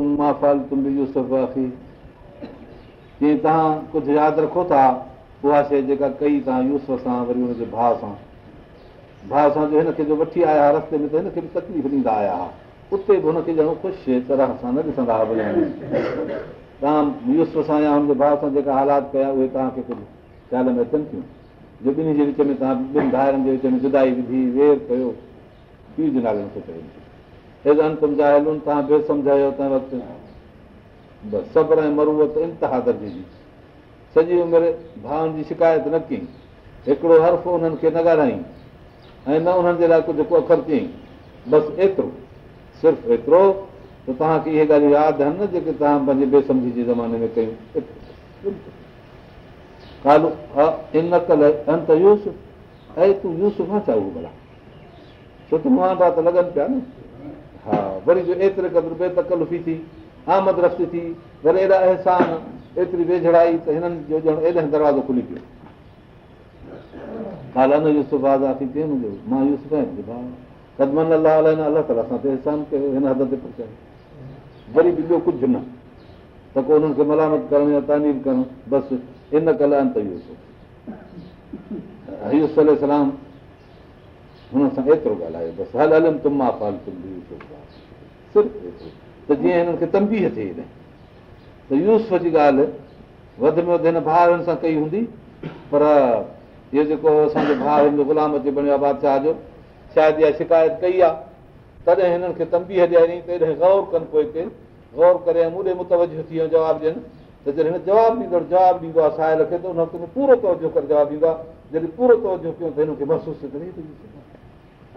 जीअं तव्हां कुझु यादि रखो था उहा शइ जेका कई तव्हां यूस सां वरी हुनजे भाउ सां भाउ सां जो हिनखे जो वठी आया हुआ रस्ते में त हिनखे बि तकलीफ़ ॾींदा आया हुआ उते बि हुनखे ॼणो ख़ुशि तरह सां न ॾिसंदा हुआ भले तव्हां यूस सां या हुनजे भाउ सां जेका हालात कया उहे तव्हांखे कुझु ख़्याल में अचनि थियूं जो ॿिन्ही जे विच में तव्हां ॿिनि ॿाहिरनि जे विच में जुदाई विधी वेर कयो तव्हां सम्झायो तंहिं वक़्तु बसि ऐं सब्ररूबत इंतिहा दर्जे जी सॼी उमिरि भाउनि जी शिकायत न कई हिकिड़ो हर्फ़ उन्हनि खे न ॻाल्हाई ऐं न उन्हनि जे लाइ कुझु को अखर चयईं बसि एतिरो सिर्फ़ु एतिरो त तव्हांखे इहे ॻाल्हियूं यादि आहिनि न जेके तव्हां पंहिंजे बेसम्झी जे ज़माने में कयूं कालू इन कल अंत यूस यूस ऐं तूं न भला छो त त लॻनि पिया न दरवाज़ो खुली पियो हिन हद ते वरी बि कुझु न त को हुननि खे मलामत करणी करणु बसि हुन सां एतिरो ॻाल्हायो बसि हल हलम हला त जीअं हिननि खे तंबीह थिए अचे त यूस ॻाल्हि वधि में वधि हिन भाउरनि सां कई हूंदी पर इहो जेको असांजो भाउ हिन जो गुलाम जो बणियो आहे बादशाह जो शायदि इहा शिकायत कई आहे तॾहिं हिननि खे तंबी हलाइणी तॾहिं गौर कनि पोइ केरु गौर करे थी जवाबु ॾियनि त जॾहिं हिन जवाबु ॾींदड़ जवाबु ॾींदो आहे साहिल खे त हुन वक़्तु पूरो तवजो करे जवाबु ॾींदो आहे जॾहिं पूरो तवजो कयो त हिनखे महसूसु करे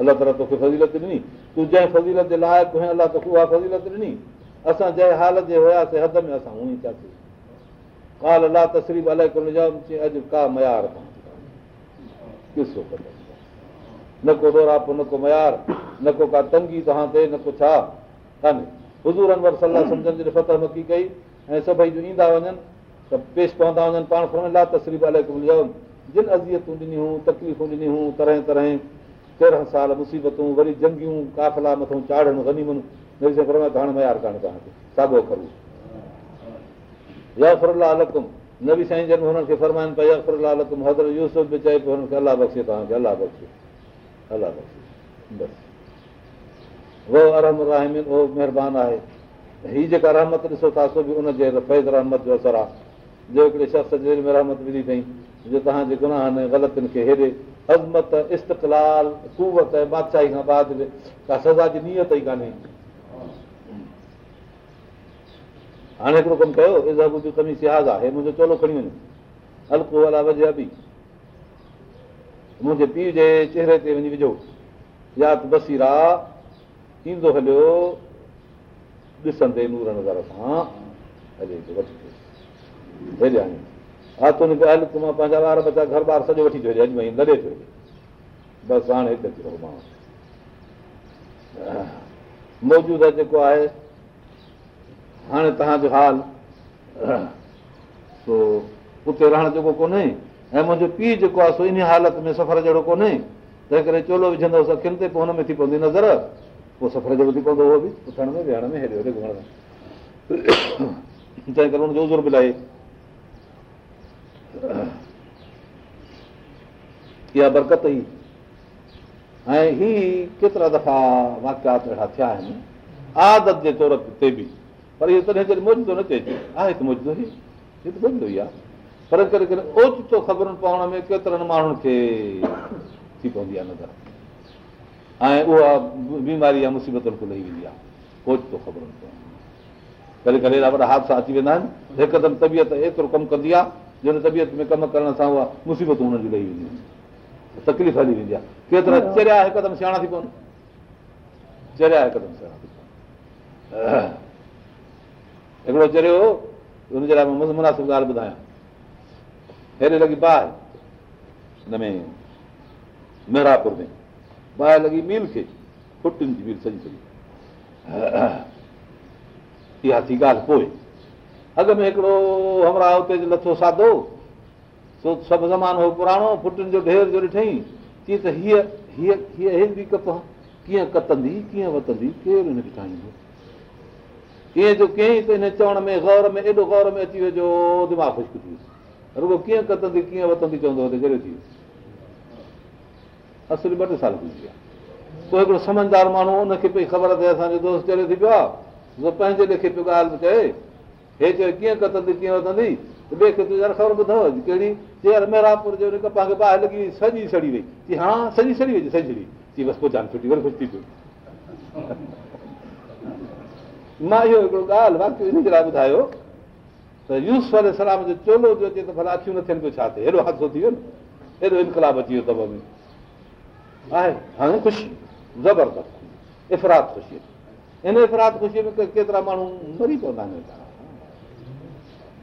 तोखे फज़ीलत ॾिनी तूं फज़ीलत जे फज़ीलत ॾिनी असां जंहिं हाल जे हुयासीं हद में असां न को का तंगी तव्हां ते न को छा कान्हे फतह मकी कई ऐं सभई जूं ईंदा वञनि त पेश पवंदा वञनि पाण अला तसरीफ़ अलाए को अज़ियतूं ॾिनियूं तकलीफ़ूं ॾिनियूं तरह तरह तेरहं साल मुसीबतूं वरी जंगियूं काफ़िला मथां चाढ़नियारु साॻो करनिज़र बि चए पियो बख़्शे उहो महिरबानी आहे हीअ जेका रहमत ॾिसो उनजे फैज़ रहमत जो असरु आहे जो हिकिड़े शख़्स जे रहमत विधी अथई जो तव्हांजे गुनाहनि ग़लतियुनि खे हेॾे अज़मत इस्तकलाल कुवत बादशाही खां बाद में का सज़ा जी नीयत ई कान्हे हाणे हिकिड़ो कमु कयो इज़ाबु जो सियाज़ आहे मुंहिंजो चोलो खणी वञो हल्को वला वजिया बि मुंहिंजे पीउ जे चेहरे ते वञी विझो या त बसीरा ईंदो हलियो ॾिसंदे नूर नज़र मूरनि घर हेॾे वठिया हा त हल तूं मां पंहिंजा ॿार बच्चा घर ॿार सॼो वठी छॾियो हुजे अॼु वञी लॾे थो बसि हाणे मौजूदु जेको आहे हाणे तव्हांजो हाल सो उते रहण जो कोन्हे ऐं मुंहिंजो पीउ जेको आहे सो इन हालत में सफ़र जहिड़ो कोन्हे तंहिं करे चोलो विझंदो अखियुनि ते पोइ हुन में थी पवंदी नज़र पोइ सफ़र जहिड़ो थी पवंदो उहो बि उथण में वेहण में हेॾे उज़र बि लाइ इहा बरकत ई ऐं ही केतिरा दफ़ा वाकिया अहिड़ा थिया आहिनि आदत जे तौर ते बि पर इहो तॾहिं मौजूदो मौजूदो मौजूदो न आहे त त ई ई आहे पर करे करे ओचितो ख़बरूं पवण में केतिरनि माण्हुनि खे थी पवंदी आहे नज़र ऐं उहा बीमारी या मुसीबतुनि लही वेंदी आहे ओचितो ख़बरूं पवनि भली वॾा हादसा अची वेंदा आहिनि हिकदमि तबियत एतिरो कमु कंदी आहे तबियत में कमु करण सां उहा मुसीबतूं हुननि जी लही वेंदियूं तकलीफ़ हली वेंदी आहे केतिरा चरिया हिकदमि सियाणा थी पवनि चरिया हिकदमि सियाणा थी पवनि हिकिड़ो चरियो हुनजे लाइ मां मुनासिब ॻाल्हि ॿुधायां हेॾे लॻी बाहि हिन में मेहरापुर में बाहि लॻी मील खे फुटियुनि जी मील सॼी सॼी इहा थी ॻाल्हि पोइ अॻु में हिकिड़ो हमराह हुते जो लथो सादो सो सभु ज़मानो पुराणो पुटनि जो ढेर जो ॾिठईं कीअं कतंदी कीअं वतंदी केरु हिनखे ठाहींदो कीअं जो त हिन चवण में में में गौर गौर एॾो अची वियो दिमाग़ ख़ुश्क थी वियो रुगो कीअं कतंदी कीअं वतंदी चवंदो हुते थी वियो असली ॿ टे साल थी विया पोइ हिकिड़ो समझदार माण्हू उनखे पई ख़बर अथई असांजो दोस्त चढ़े थी पियो आहे पंहिंजे लेखे पियो ॻाल्हि चए हे चयो कीअं कदंदी ख़बर ॿुधव कहिड़ी लॻी वई सॼी सड़ी वई हा सॼी सड़ी वई सॼी मां इहो हिकिड़ो ॻाल्हि इनजे लाइ ॿुधायो त अचे त थियनि पियो छा थिए हेॾो हादसो थी वियो न हेॾो इनकलाब अची वियो आहे हाणे ख़ुशी ज़बरदस्त इफ़रात ख़ुशी हिन इफ़रात ख़ुशीअ में केतिरा माण्हू मरी पवंदा आहिनि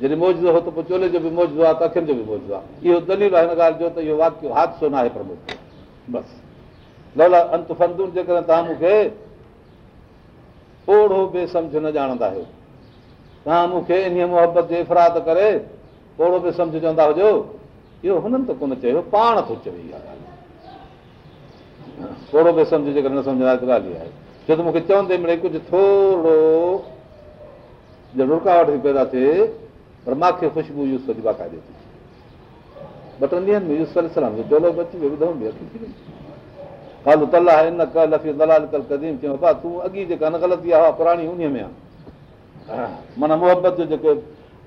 जॾहिं मौजूदु हो त पोइ चोले जो बि मौजूदु आहे त अखियुनि जो बि मौजूदु आहे इहो दलील आहे हिन ॻाल्हि जो त इहो वाकियो हादसो न आहे बसि अंत जेकॾहिं तव्हां मूंखे न ॼाणंदा आहियो तव्हां मूंखे इन मुहबत जे इफ़रात करे ओड़ो बि सम्झ चवंदा हुजो इहो हुननि त कोन चयो पाण थो चवे इहा ॻाल्हि ओड़ो बि सम्झ जेकॾहिं न सम्झंदा त ॻाल्हि इहा आहे छो त मूंखे चवंदे मिड़े कुझु थोरो रुकावट बि पैदा थिए पर मूंखे ख़ुशबू जी बाक़ाइदे थी ॿ टिनि ॾींहंनि में ग़लति में आहे माना मुहबत जो जेके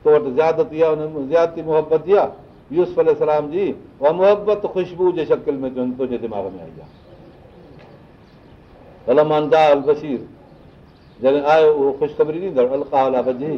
तो वटि ज़्याती आहे मोहबत जी आहे यूस जी उहा मोहबत ख़ुशबू जी शकिल में आई आहे जॾहिं आयो उहो ख़ुशख़बरी अलाहजी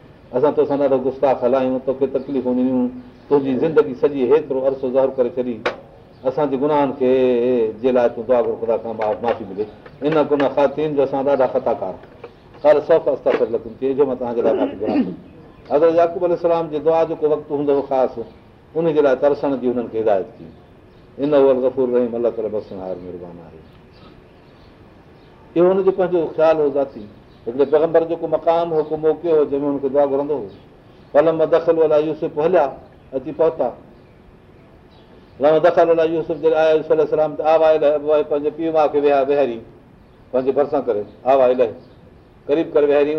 असां तोसां ॾाढो गुस्ताख हलायूं तोखे तकलीफ़ूं ॾिनियूं तुंहिंजी ज़िंदगी सॼी हेतिरो अरसो ज़हर करे छॾी असांजे गुनाहनि खे जे लाइ तूं दुआ ख़ुदा खां माफ़ी मिले इन गुन ख़ातीन जो असां ॾाढा ख़ताकार हर सौ जो मां तव्हांखे अगरि याकूब अल जे दुआ जेको वक़्तु हूंदो हुओ ख़ासि उनजे लाइ तरसण जी हुननि खे हिदायत कई इन गफ़ूर रहीम अलाह करे रहीमार महिरबानी आहे इहो हुनजो पंहिंजो ख़्यालु हो ज़ाती हिकिड़े पैगम्बर जो को मकान हो को मोकिलियो जंहिंमें दुआ घुरंदो हो दख़ला यूसुफ हलिया अची पहुता पंहिंजे विया विहारी पंहिंजे भरिसां विहारी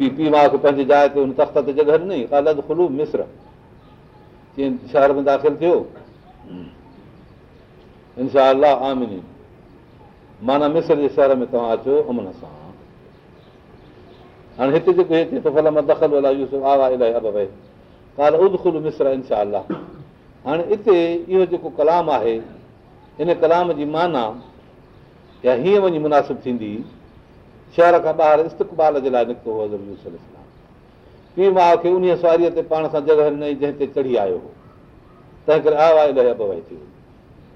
पीउ माउ खे पंहिंजी जाइ ते तख़्त ते जॻह ॾिनी मिस्र शहर में दाख़िल थियो इनशाह आमिनी माना मिसर जे शहर में तव्हां अचो अमन सां हाणे हिते जेको हिते दख़ल आवा इलाही अब काल उद हाणे इते इहो जेको कलाम आहे इन कलाम जी माना या हीअं वञी मुनासिबु थींदी शहर खां ॿाहिरि इस्तक़बाल जे लाइ निकितो हो पीउ माउ खे उन सवारीअ ते पाण सां जॻह ॾिनई जंहिं ते चढ़ी आयो हो तंहिं करे आवा इलाही अब अबाई थी वई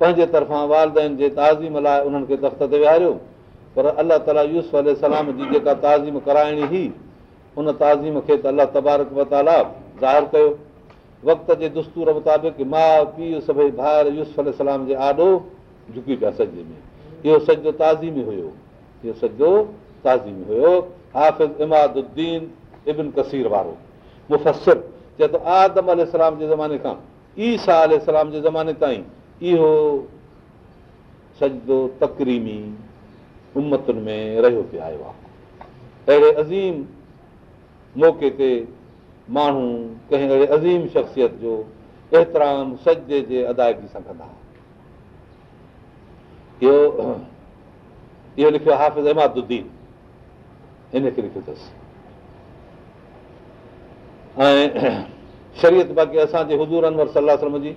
पंहिंजे तरफ़ां वालदेन जे ताज़ीम लाइ उन्हनि खे तख़्त ते विहारियो पर अलाह ताला यूस यूसलाम जी जेका ताज़ीम कराइणी हुई उन ताज़ीम खे त अलाह तबारक तबारकाला ज़ाहिर कयो वक़्त जे दोस्तूर मुताबिक़ माउ पीउ सभई भाइर भाहिर यूसलाम जे आॾो झुकी पिया सॼे में इहो सॼो ताज़ीमी हुयो इहो सॼो ताज़ीम हुयो हाफ़िज़ इमादुद्दीन इबिन कसीर वारो मुफ़सिर चए थो आदम अल जे ज़माने खां ईसा अल जे ज़माने ताईं इहो सजदो तकरीमी उमतुनि में रहियो पियो आयो आहे अहिड़े अज़ीम मौक़े ते माण्हू कंहिं अहिड़े अज़ीम शख़्सियत जो एतिराम जे अदायगी सां कंदा इहो इहो लिखियो आहे हाफ़िज़ अहमादुदीन हिनखे लिखियो अथसि ऐं शरीयत बाक़ी असांजे हज़ूरनि जी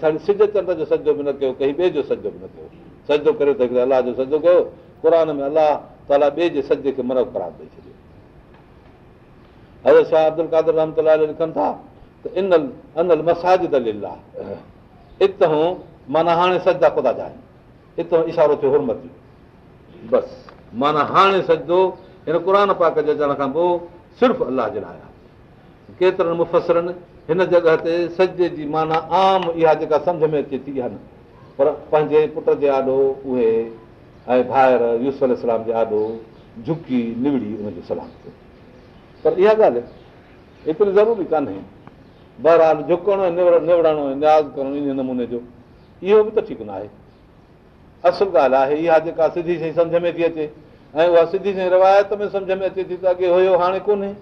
सिॼ चंड जो सजो बि न कयो कंहिं ॿिए जो सजो बि न कयो सजो करे अलाह जो सजो कयो अलाह ताला ॿिए जे सज खे मन ख़राब सजा कोदा इशारो थियो बसि माना हाणे सजो हिन क़ुर पाक जे पोइ सिर्फ़ु अलाह जे लाइ केतिरनि मुफ़सरनि हिन जॻह ते सज जी माना आम इहा जेका सम्झ में अचे थी आहे न पर पंहिंजे पुट जे आॾो उहे ऐं भाइर यूस यूसलाम जे आॾो झुकी निवड़ी उनजो सलाम कयो पर इहा ॻाल्हि एतिरी ज़रूरी कान्हे बहरहाल झुकणो निवड़ो न्याज़ करणु इन नमूने जो इहो बि त ठीकु न आहे असुलु ॻाल्हि आहे इहा जेका सिधी सही सम्झ में थी अचे ऐं उहा सिधी साईं रिवायत में सम्झ में अचे थी त अॻे हुयो हाणे कोन्हे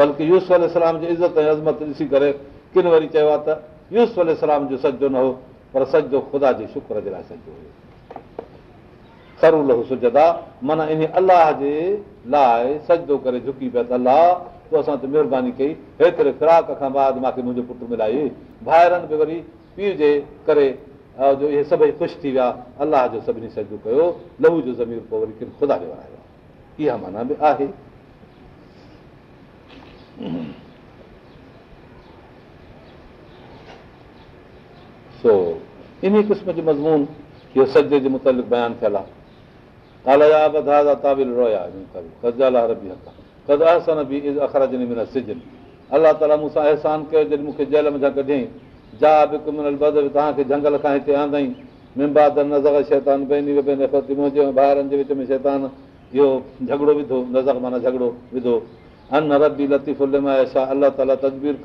बल्कि यूस वल इस्लाम जी इज़त ऐं अज़मत ॾिसी करे किन वरी चयो आहे त यूस वल इस्लाम जो सॼो न हो पर सॾो ख़ुदा जे शुक्र जे लाइ सॾो हुयो सरू लहू सुजदा माना इन अलाह जे लाइ सजो करे झुकी पिया त अलाह तूं असां ते महिरबानी कई हेतिरे फिराक खां बाद मूंखे मुंहिंजो पुटु मिलाई भाइरनि बि वरी पीउ जे करे जो इहे सभई ख़ुशि थी विया अलाह जो सभिनी सॾो कयो लहू जो ज़मीन पोइ वरी किन ख़ुदा खे वणायो इहा माना बि आहे सो इन क़िस्म जो मज़मून इहो जे मुतालिक़ बयानु थियल आहे अलाह ताला मूंसां अहसान कयो जॾहिं मूंखे जेल में कढियईं जा बि तव्हांखे झंगल खां हिते आंदई नज़र शैतान बहिनी आंदईर ॿाहिरनि जे विच में शैतान इहो झगड़ो विधो नज़र माना झगड़ो विधो लतीफ़ा अलाह ताबरत हज़र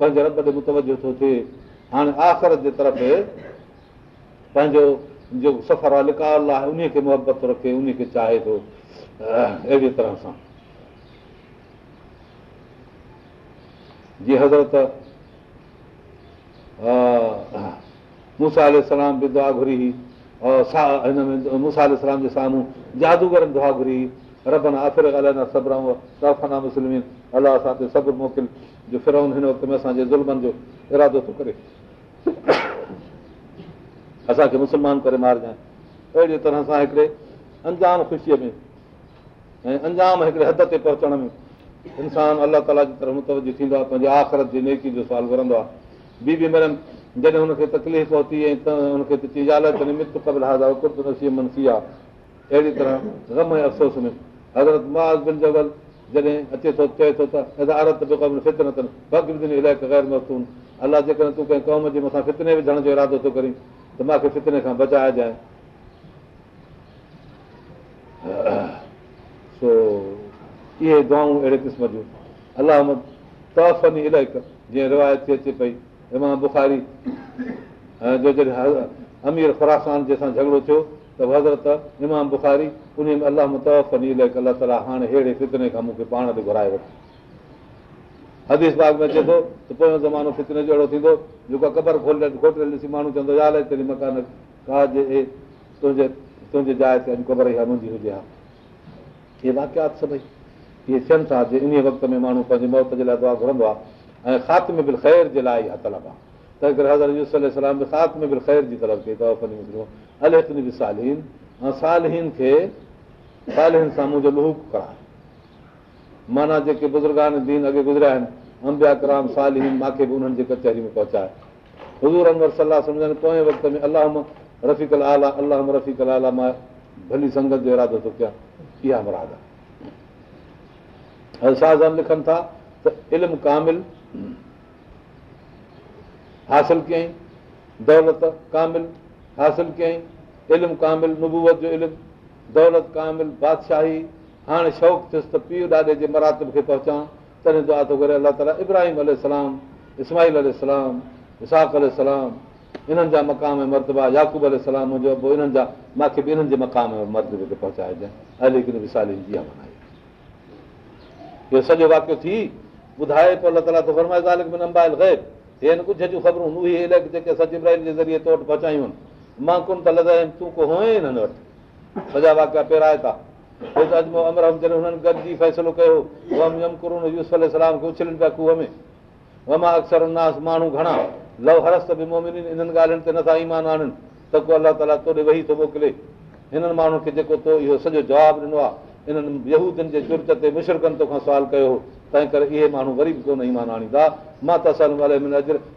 पंहिंजे रब ते मुतो थिए हाणे आख़िरत जे तरफ़ पंहिंजो जो सफ़र आहे लिकाल आहे उन खे मुहबत थो रखे खे चाहे थो अहिड़ी तरह सां जीअं हज़रत बि दुआ घुरी हुई हिन में हज़रतुरीसा जे साम्हूं जादूगरनि दुआ घुरी हुई रबन रफ़ना मुस्लिम अलाह सां सब्र मोकिल जो फिरोन हिन वक़्त में असांजे ज़ुल्मनि जो इरादो थो करे असांखे मुस्लमान करे मारजांइ अहिड़ी तरह सां हिकिड़े अंजाम ख़ुशीअ में ऐं अंजाम हिकिड़े हद ते पहुचण में इंसान अलाह ताला जी तरफ़ मुतवजो थींदो आहे पंहिंजे आख़िरत जी नेकी जो सुवालु घुरंदो आहे ॿी बि महीननि जॾहिं हुनखे तकलीफ़ पहुती थो थी ऐं अहिड़ी तरह गम ऐं अफ़सोस में अगरि मां जॾहिं अचे थो चए थो अथनि बि इलाही ग़ैर मस्त अलाह जेकॾहिं तूं कंहिं क़ौम जे मथां फितने विझण जो इरादो थो करीं त मूंखे फितने खां बचाइजांइ सो इहे दुआऊं अहिड़े क़िस्म जूं अलाम तहफ़नी इलाइक जीअं रिवायत थी अचे पई इमाम बुखारी जो जॾहिं अमीर ख़ुरासान जंहिंसां झगड़ो थियो त हज़रत इमाम बुखारी उन में अलाह तहफ़नी इलक अलाह ताला हाणे अहिड़े फितने खां मूंखे पाण ते घुराए वठो हदीस बाग में अचे थो त पोयों ज़मानो फितने जो अहिड़ो थींदो जेको आहे क़बर खोले खोटल ॾिसी माण्हू चवंदो यार तुंहिंजे तुंहिंजे जाइ ते अॼु मुंहिंजी हुजे हा इहे वाक़ियात सभई इहे थियनि था जे इन वक़्त में माण्हू पंहिंजे मौत जे लाइ दुआ घुरंदो आहे ऐं ख़ात्म बि ख़ैर जे लाइ इहा तलब आहे तंहिं करे त सलाम बि ख़ैर जी तलब कई अथव तरफ़ी साल सालीन खे सालहीन सां मुंहिंजो लहूक कराए माना जेके बुज़ुर्ग दीन अॻे गुज़रिया आहिनि अंबिया कराम साल मूंखे बि उन्हनि जे कचहरी में पहुचाए पोएं वक़्त भली संगत जो इरादो थो कयां इहा मुराद आहे लिखनि था त इल्म हासिल कयई दौलत कामिल हासिल कयई कामिल दौलत कामिल बादशाही हाणे शौक़ु थियुसि त पीउ ॾाॾे जे मरातब खे पहुचां तॾहिं दुआ थो करे अलाह ताला इब्राहिम अलाम इस्माल सलाम इसाकलाम इन्हनि जा मक़ाम ऐं मरतबा याकूब अल जो इन्हनि जा मूंखे बि इन्हनि जे मक़ाम ऐं मरतबे ते पहुचाइजांइ अली खे पहुचाए ॾियां इहो सॼो वाकियो थी ॿुधाए पोइ अलाह ताला थो फरमाए में हे न कुझु जूं ख़बरूं उहे इलाही जेके असांजे इब्राहिम जे ज़रिए तो वटि पहुचायूं आहिनि मां कोन त लदायम तूं को हुअ हिननि वटि सॼा वाकिया पहिराए था पिया में नथा ईमान आणिन त को अल्ला ताला तोॾे वेही थो मोकिले हिननि माण्हुनि खे जेको इहो सॼो जवाबु ॾिनो आहे इन्हनि यहूदनि जे चुर ते मुशन कयो हो तंहिं करे इहे माण्हू वरी बि कोन ईमान आणींदा मां त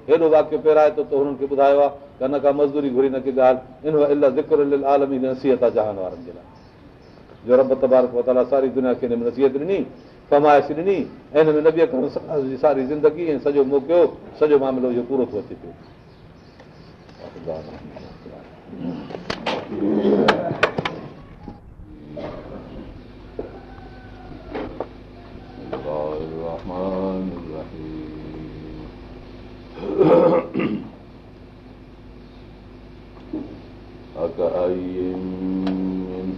हेॾो वाकियो पहिराए थो ॿुधायो आहे त न का मज़दूरी घुरी न की ॻाल्हि आलमी नसीहत आहे जहान वारनि जे लाइ जो रबतार सारी दुनिया खे हिन नसीहत ॾिनी फमाइश ॾिनी सारी ज़िंदगी ऐं सॼो मोकिलियो सॼो मामिलो इहो पूरो थो अचे पियो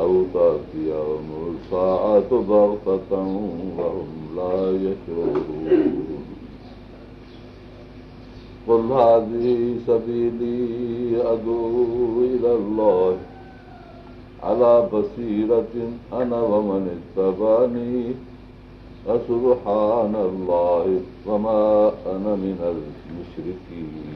أو تأتيهم الساعة بغتة وهم لا يشعرون قل هذه سبيلي أدعو إلى الله على بصيرة أنا ومن اتبعني فسبحان الله وما أنا من المشركين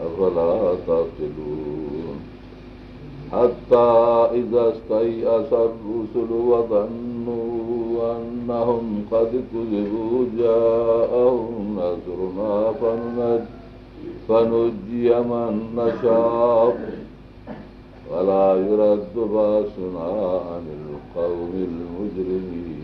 أفلا تعقلون حتى إذا استيأس الرسل وظنوا أنهم قد كذبوا جاءهم نصرنا فنجي فنجي من نشاء ولا يرد باسنا عن القوم المجرمين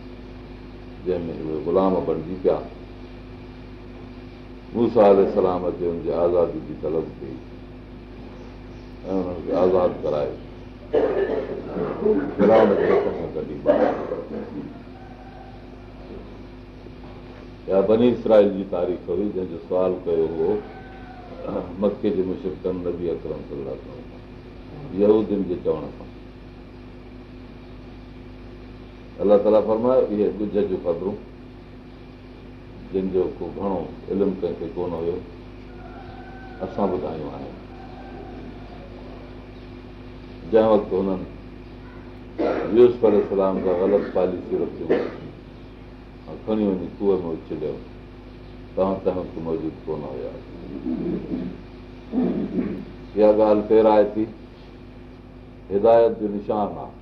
जंहिंमें उहे ग़ुलाम बणिजी पिया मूसा सलाम ते हू आज़ादी जी तलब कई ऐं हुननि खे आज़ादु कराए बनी इसराइल जी तारीख़ हुई जंहिंजो सुवाल कयो हुओ मके जे मुशिकनि नबी अकरम यूदन जे चवण सां अलाह ताला फरमायो इहे गुज जूं ख़बरूं जंहिंजो को घणो इल्मु कंहिंखे कोन हुयो असां ॿुधायूं आहिनि जंहिं वक़्तु हुननि यूस पर सलाम सां ग़लति पॉलिसी रखियूं ऐं खणी वञी कूअ में उछलियो तव्हां तंहिं वक़्तु मौजूदु कोन हुया इहा ॻाल्हि फेराए थी हिदायत जो निशान आहे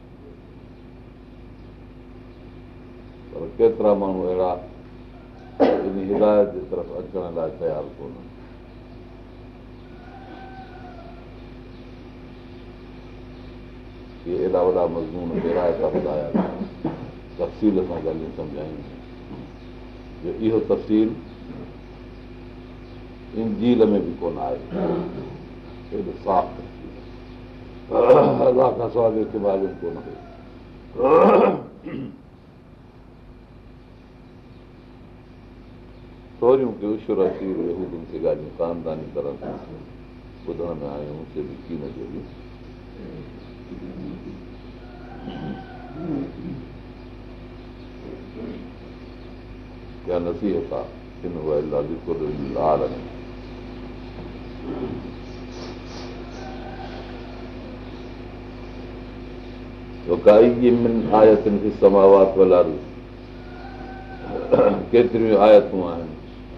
पर केतिरा माण्हू अहिड़ा हिदायत जे तरफ़ अचण लाइ तयारु कोन मज़मून सां ॻाल्हियूं सम्झायूं जो इहो तफ़सील इन झील में बि कोन आहे थोरियूं कयूं ॿुधंदा आहियूं क्या नसीह आहे आयतुनि खे समावात लालू केतिरियूं आयतूं आहिनि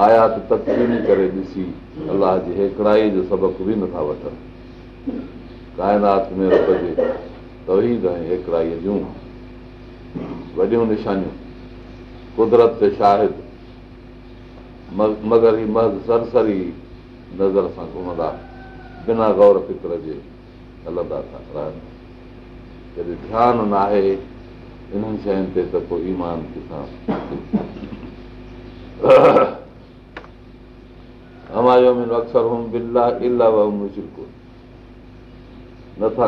आया त करे ॾिसी अलाह जी हेकड़ाई जो सबक़ु बि नथा वठनि काइनात में ऐं हेकड़ाईअ जूं वॾियूं निशानियूं कुदरत ते शाहिद मगर ई मज़ सरसरी नज़र सां घुमंदा बिना गौर फिक्र जे हलंदा था रहनि जॾहिं ध्यानु न आहे इन्हनि शयुनि ते त पोइ ईमान किथां नथा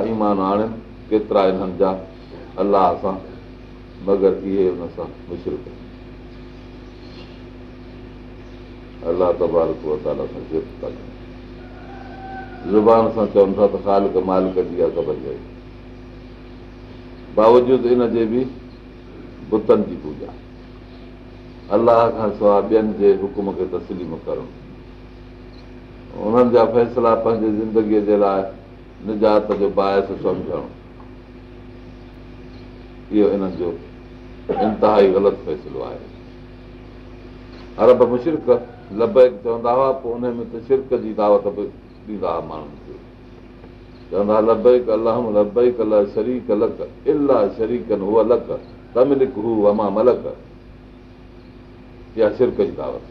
ईमान आणनि केतिरा हिननि जा अलाह सां मगर इहे ज़ुबान सां चवनि था त ख़ालक मालिक जी आहे ख़बर बावजूद बावजूदु जे बि बुतनि जी पूॼा अलाह खां सवाइ ॿियनि जे हुकुम खे तस्लीम करणु उन्हनि जा फ़ैसिला पंहिंजे ज़िंदगीअ जे लाइ निजात जो बाहिस सम्झणु इहो हिननि जो इंतिहाई ग़लति फ़ैसिलो आहे अरब मुशिरक लबेक चवंदा हुआ पोइ उन में त शिरक जी दावत बि ॾींदा हुआ माण्हुनि खे चवंदा हुआ शरीक शरीक लक हू हू अमा मलक इहा शिरक जी दावत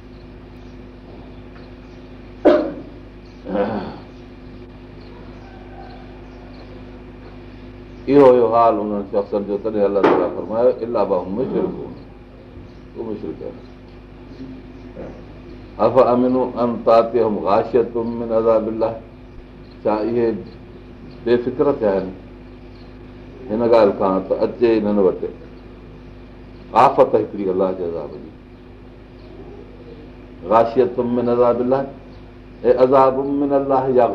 इहो हाल बेफ़िक्र हिन ॻाल्हि खां त अचे हिननि वटि आफ़त हिकिड़ी अलाह जा अज़ाब अहिड़ो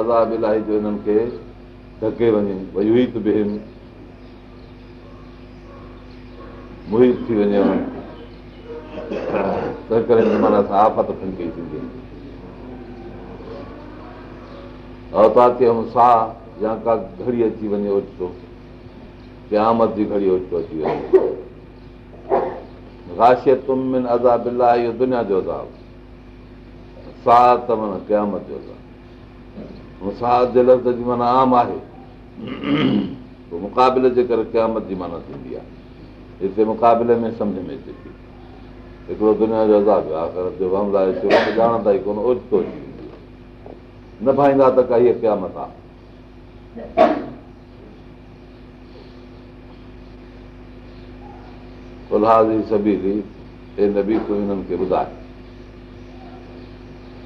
अज़ाब जो हिननि खे धके वञे भई मुहित थी वञे साह या का घड़ी अची वञे ओचितो घड़ी ओचितो अची वञे अज़ाब इहो दुनिया जो अज़ाबु माना आम आहे मुक़ाबिल जे करे क़यामत जी माना थींदी आहे हिते मुक़ाबिले में सम्झ में अचे थी हिकिड़ो दुनिया जो ओचितो अची वेंदो न भाईंदा त काई क़यामत आहे न हिननि खे ॿुधाए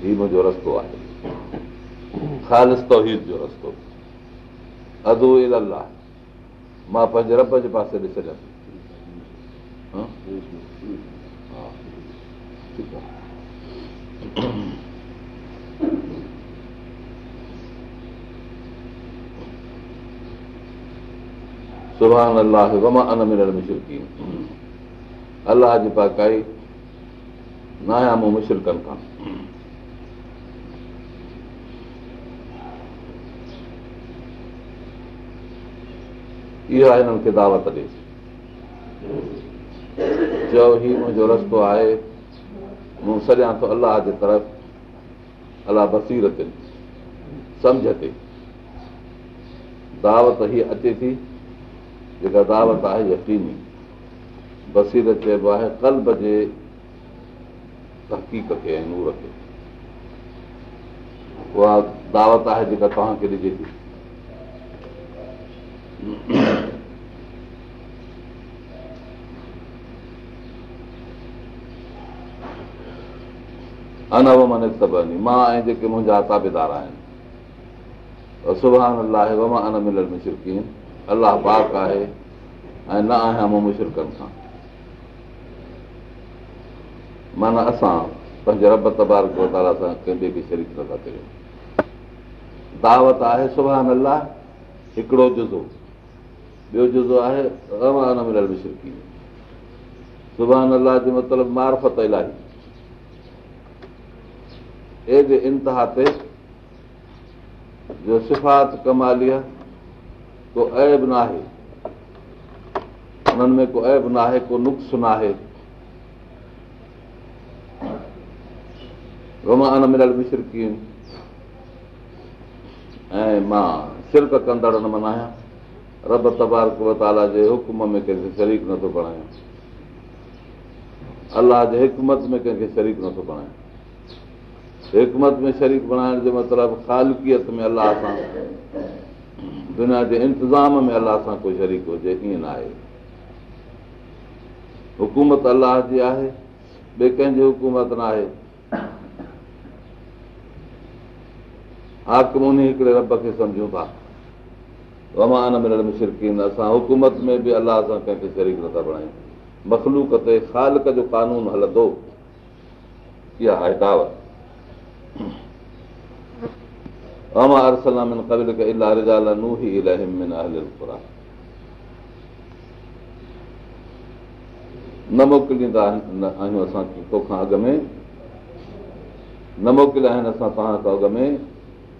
हीउ मुंहिंजो रस्तो आहे ख़ाली जो रस्तो अधूल अलाह मां पंहिंजे रब जे पासे ॾिसां सुरहान अलाह मां अन मिलणु मशी अलाह जी पाकाई न आहियां मूं मशर कनि खां इहा हिननि खे दावत ॾे चयो हीउ मुंहिंजो रस्तो आहे मूं सॼा थो अलाह जे तरफ़ अलाह बसीर ते सम्झ ते दावत हीअ अचे थी जेका दावत आहे यकीनी बसीर चइबो आहे कल्ब जे तहक़ीक़ खे ऐं नूर खे उहा दावत आहे जेका तव्हांखे ॾिजे थी माना असां पंहिंजे रब तबारा सां दावत आहे सुभाणे अलाह हिकिड़ो जुज़ो ॿियो जुज़ो आहे मारफत इलाही इंतिहा ते सिफ़ात उन्हनि में को ऐब न आहे को नुक़्स न आहे मां शिरक कंदड़ रब तबारक जे हुकम में कंहिंखे शरीक नथो बणाए अलाह जे हिकमत में कंहिंखे शरीक नथो बणाए हिकमत में शरीक बणाइण जो मतिलबु ख़ालकियत में अलाह सां दुनिया जे इंतज़ाम में अलाह सां कोई शरीक हुजे ईअं न आहे हुकूमत अलाह जी आहे ॿिए कंहिंजी हुकूमत न आहे हाकम उन हिकिड़े रब खे सम्झूं था रमान में असां हुकूमत में बि अलाह सां कंहिंखे शरीक नथा बणायूं मखलूक ते ख़ालक जो कानून हलंदो इहा आहे न मोकिलींदा आहियूं असां तोखां अॻ में न मोकिलिया आहिनि असां तव्हां खां अॻ में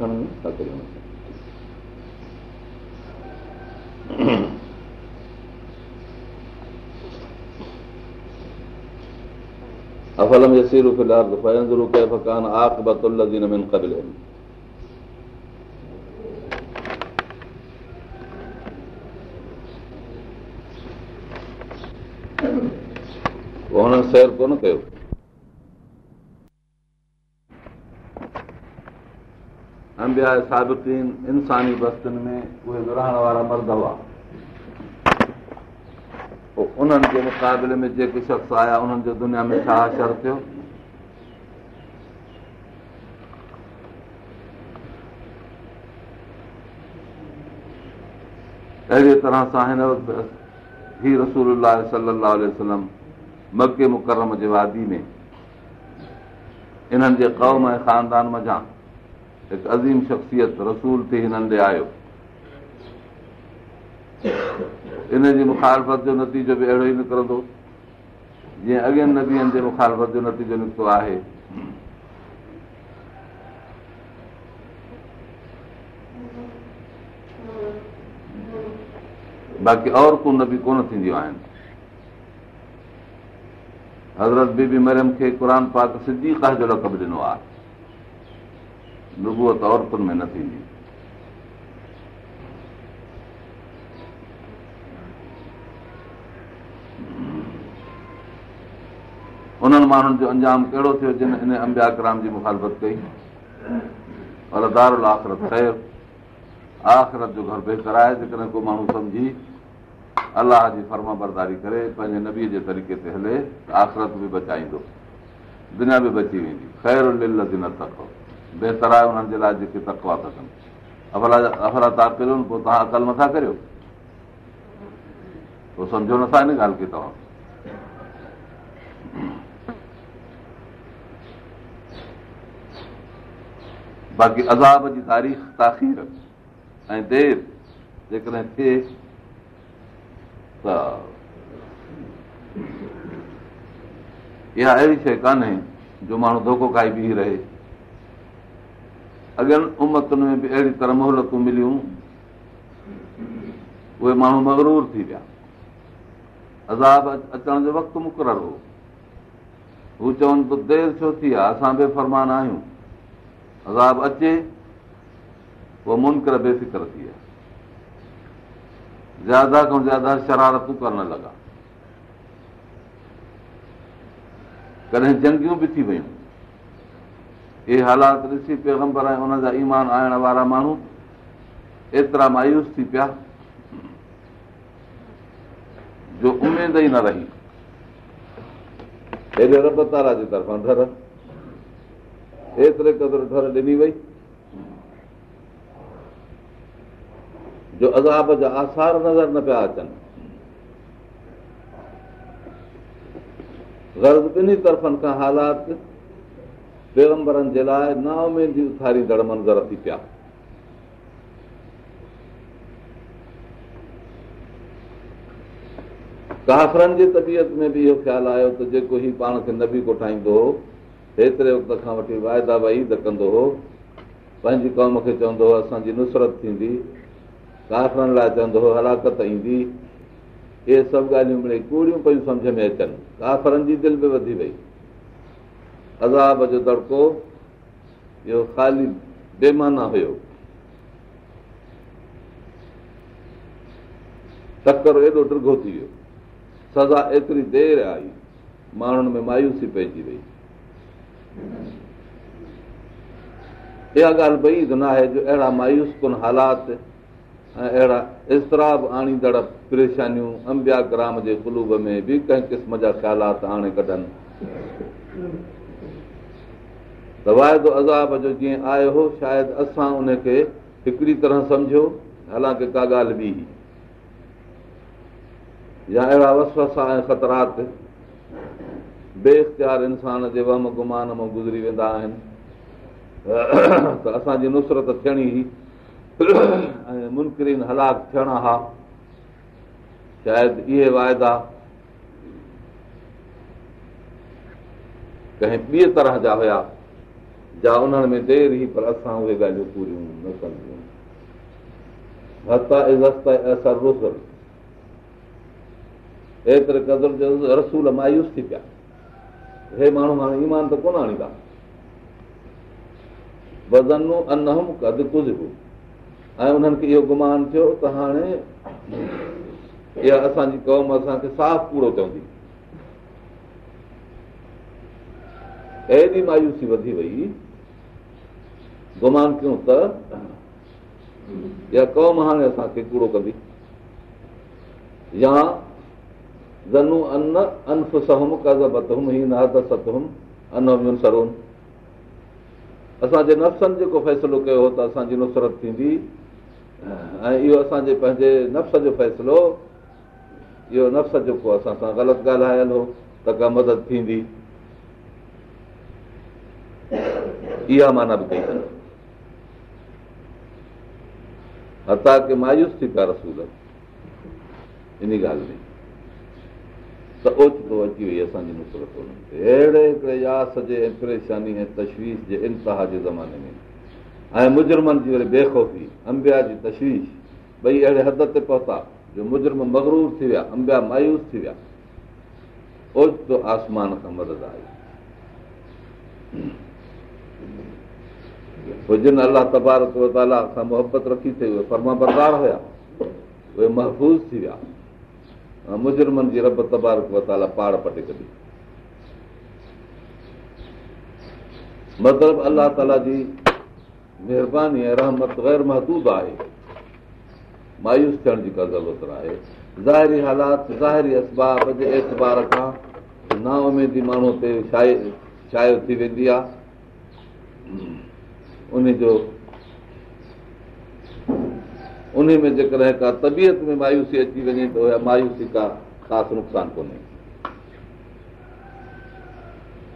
हुननि सेव कोन कयो अंबिया साबिती इंसानी बस्तियुनि में उहे विरहण वारा मर्द हुआ पोइ उन्हनि जे मुक़ाबले में जेके शख़्स आया उन्हनि जो दुनिया में छा असरु थियो अहिड़े तरह सां हिन वक़्तु ही रसूल सलाह वसलम मके मुकरम जे वादी में इन्हनि जे क़ौम ऐं ख़ानदान मा हिकु अज़ीम शख़्सियत रसूल ते हिन ॾे आयो इन जी मुखालफ़त जो नतीजो बि अहिड़ो ई निकिरंदो जीअं अॻियनि नदियुनि जे मुखालफ़त जो नतीजो निकितो आहे बाक़ी और को बि कोन थींदियूं आहिनि हज़रत बीबी मरियम खे क़रान पात सिधी काहि रक़ब ॾिनो आहे नुबूअत औरतुनि में न थींदी उन्हनि माण्हुनि जो अंजाम कहिड़ो थियो जिन हिन अंबिया क्राम जी मुखालफ़त कई अलत आख़िरत ख़ैर आख़िरत जो घर बहितर आहे जेकॾहिं को माण्हू सम्झी अलाह जी फर्मा बरदारी करे पंहिंजे नबीअ जे तरीक़े ते हले त आख़िरत बि बचाईंदो दुनिया बि बची वेंदी ख़ैरु लिल बहितर आहे उन्हनि जे लाइ जेके तकवा था कनि अफ़रा था तापिलनि पोइ तव्हां अकल नथा करियो पोइ सम्झो नथा हिन ॻाल्हि खे तव्हां बाक़ी अज़ाब जी तारीख़ ताख़ीर ऐं देर जेकॾहिं थिए त इहा अहिड़ी शइ कान्हे जो माण्हू धोखो खाई बीह रहे अॻियनि उमतुनि में बि अहिड़ी तरह मोहलतूं मिलियूं उहे माण्हू मगरूर थी विया अज़ाब अचण जो वक़्तु मुक़ररु हो हू चवनि त देरि छो थी आहे असां बेफ़रमान आहियूं अज़ाब अचे उहो मुनकर बेफ़िक्र थी विया ज़्यादा खां ज़्यादा शरारतूं करण लॻा कॾहिं जंगियूं बि थी वियूं ही हालात ॾिसी पियो ऐं हुन जा ईमान आणण वारा माण्हू एतिरा मायूस थी पिया जो उमेद ई न रही हेॾे रबतारा जे तरफ़ां डर एतिरे क़दुरु डर ॾिनी वई जो अदाब जा आसार नज़र न पिया अचनि गर्ज़ ॿिन्ही तरफ़नि खां हालात पैगंबरनि जे लाइ नामें उथारींदड़ मंज़र थी पिया काफ़रनि जी तबियत में बि इहो ख़्यालु आयो त जेको हीउ पाण खे न बि कोठाईंदो हो हेतिरे वक़्त खां वठी वाइदा वहीद कंदो हो पंहिंजी क़ौम खे चवंदो हो असांजी नुसरत थींदी काफ़रनि लाइ चवंदो हो हलाकत ईंदी इहे सभु ॻाल्हियूं कूड़ियूं पयूं सम्झ में अचनि काफ़रनि जी दिलि बि वधी वई अज़ाब जो दड़को इहो ख़ाली बेमाना हुयो तकर एॾो ॾिघो थी वियो सज़ा एतिरी देरि आई माण्हुनि में मायूसी पइजी वई इहा ॻाल्हि ॿई न आहे जो अहिड़ा मायूस कुन हालात ऐं अहिड़ा इज़तराब आणींदड़ परेशानियूं अंबिया ग्राम जे कुलूब में बि कंहिं क़िस्म जा ख़्यालात आणे कढनि वाइदो अज़ाब जो जीअं आयो हो शायदि असां उनखे हिकिड़ी तरह सम्झो हालांकि का ॻाल्हि ॿी या अहिड़ा वसवसा ऐं ख़तरात बेख़्तियार इंसान जे वम गुमान मां गुज़री वेंदा आहिनि त असांजी नुसरत थियणी ऐं मुनकरीन हलाक थियणा शायदि इहे वाइदा कंहिं ॿिए तरह जा हुया जा उन्हनि में देरि ई पर असां उहे ॻाल्हियूं पूरियूं न कंदियूं रसूल मायूस थी पिया हे माण्हू हाणे ईमान त कोन आणींदा वज़न कद कुझु ऐं उन्हनि खे इहो गुमान थियो त हाणे इहा असांजी क़ौम असांखे साफ़ पूरो चवंदी एॾी मायूसी वधी वई गुमान कयूं त या क़ौम हाणे असांखे कूड़ो कंदी या ज़नू अन अनफ नाद असांजे नफ़्सनि जेको फ़ैसिलो कयो हो त असांजी नुसरत थींदी ऐं इहो असांजे पंहिंजे नफ़्स जो फ़ैसिलो इहो नफ़्स जेको असां सां ग़लति ॻाल्हायल हो त का मदद थींदी इहा माना बि कई अथनि हता खे मायूस थी पिया रसूल इन ॻाल्हि में त ओचितो अची वई असांजी अहिड़े हिकिड़े परेशानी ऐं तशवीश जे इंतिहा जे ज़माने में ऐं मुजरमनि जी वरी बेखौफ़ी अंबिया जी तशवीश ॿई अहिड़े हद ते पहुता जो मुजरम मगरूर थी विया अंबिया मायूस थी विया ओचितो आसमान खां मदद आहे जिन अलाह तबारकाला सां मुहबत रखी थिए बरदार हुया उहे महफ़ूज़ थी वियाबारकाल पटे कढी मतिलबु अलाह ताला जी महिरबानी गैर महदूद आहे मायूस थियण जी ज़रूरत न आहे नाउमेदी माण्हू ते शाइर थी वेंदी आहे उन में जेकॾहिं का तबियत में मायूसी अची वञे त उहा मायूसी का ख़ासि नुक़सानु कोन्हे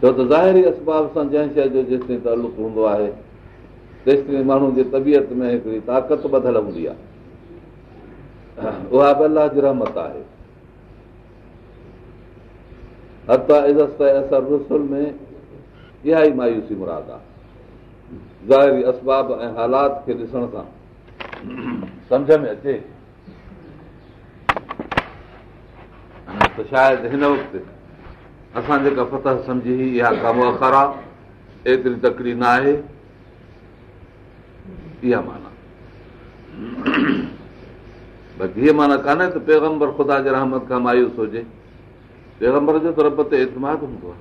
छो त ज़ाहिरी असबाब सां जंहिं शइ जो जेसिताईं तालुक़ु हूंदो आहे तेसिताईं माण्हू जी तबियत में हिकिड़ी ताक़त बधियलु हूंदी आहे हर इज़त में इहा ई मायूसी मुराद आहे ज़ाहिरी असबाब ऐं हालात खे ॾिसण सां सम्झ में अचे त शायदि हिन वक़्तु असां जेका फतह सम्झी हुई इहा का मुखर आहे एतिरी तकड़ी न आहे इहा माना हीअ माना कान्हे त पैगंबर ख़ुदा जे रहमत खां मायूस हुजे पैगंबर जो त रब ते एतमाद हूंदो आहे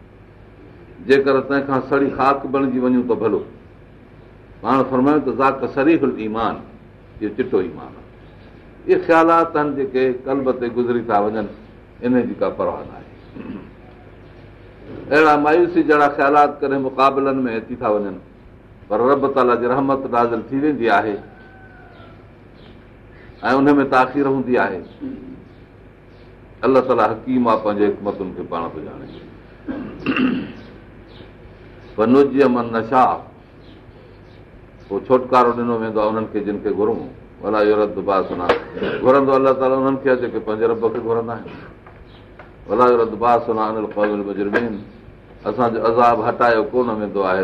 जेकर तंहिंखां सड़ी खाक बणिजी वञूं त भलो पाण इहो चिटो ख़्यालात वञनि जी का परवाह न आहे अहिड़ा मायूसी जहिड़ा मुक़ाबलनि में अची था वञनि पर रब ताला जी रहमत दाज़िल थी वेंदी आहे ऐं ताला हकीम आहे पंहिंजे पाण पुॼाणे छोटकारो ॾिनो वेंदो आहे उन्हनि खे जिन खे घुरूं जेके पंहिंजे रब खे घुरंदा आहिनि असांजो अज़ाब हटायो कोन वेंदो आहे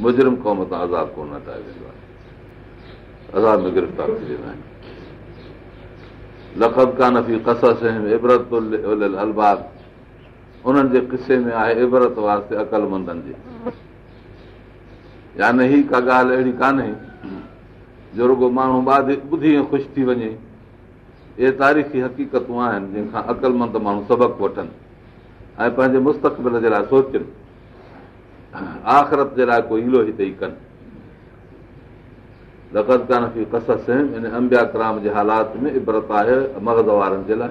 मुजरिम क़ौम तां अज़ाब कोन हटायो वेंदो आहे गिरफ़्तार थी वेंदा आहिनि लखब कान इबरत अलबाग उन्हनि जे किसे में आहे इबरत वास्ते अकलमंदनि जी न ही का ॻाल्हि अहिड़ी कान्हे जो रुगो माण्हू ॿाधे ॿुधी ऐं ख़ुशि थी वञे इहे तारीख़ी हक़ीक़तूं आहिनि जिन खां अकलमंद माण्हू सबक़ु वठनि ऐं पंहिंजे मुस्तक़बिल जे लाइ सोचनि आख़िरत जे लाइ कोई इलो हिते ई कनि लकत कान इन अंबिया क्राम जे हालात में इबरत आहे मगज़ वारनि जे लाइ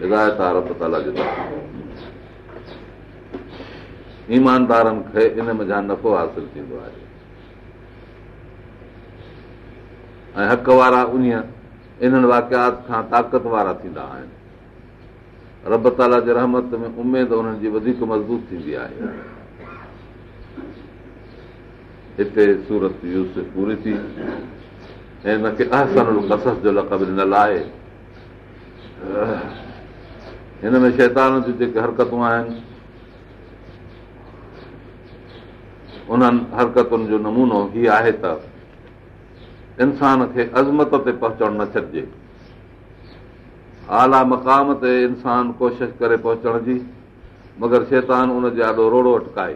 हिदायत आहे रब ताला ईमानदारनि खे इन नफ़ो हासिल थींदो आहे ऐं हक़ वारा उन इन्हनि वाकियात खां ताक़त वारा थींदा आहिनि रब ताला जे रहमत में उमेद उन्हनि जी वधीक मज़बूत थींदी आहे हिते सूरत यूस पूरी थी ऐं हिनखे अहसन कसस जो लकब ॾिनल आहे हिन में शैतान जूं जेके हरकतूं आहिनि उन्हनि हरकतुनि जो नमूनो हीअ आहे त इंसान खे अज़मत ते पहुचणु न छॾिजे आला मक़ाम ते इंसान कोशिशि करे पहुचण जी मगर शैतान उनजे ॾाढो रोड़ो अटकाए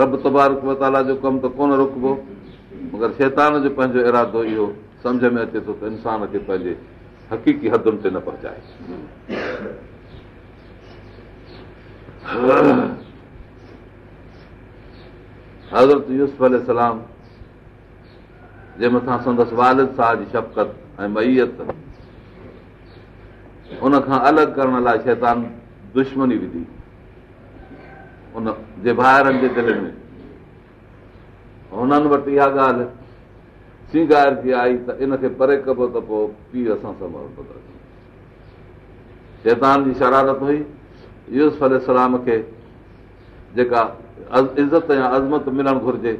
रब तबारक मताला जो कमु त कोन रुकबो मगर शैतान जो पंहिंजो इरादो इहो सम्झ में अचे थो त इंसान खे पंहिंजे हक़ीक़ी हदुनि ते न पहुचाए हज़रत यूस जे मथां संदसि वालद साहिजी शफ़कत ऐं मैत हुन खां अलॻि करण लाइ शैतान दुश्मनी विधी हुन जे भाहिरनि जे दिल में हुननि वटि इहा ॻाल्हि सिंगार थी आई त इनखे परे कबो त पोइ पीउ असां सां शैतान जी शरारत हुई यूस खे जेका इज़त या अज़मत मिलणु घुरिजे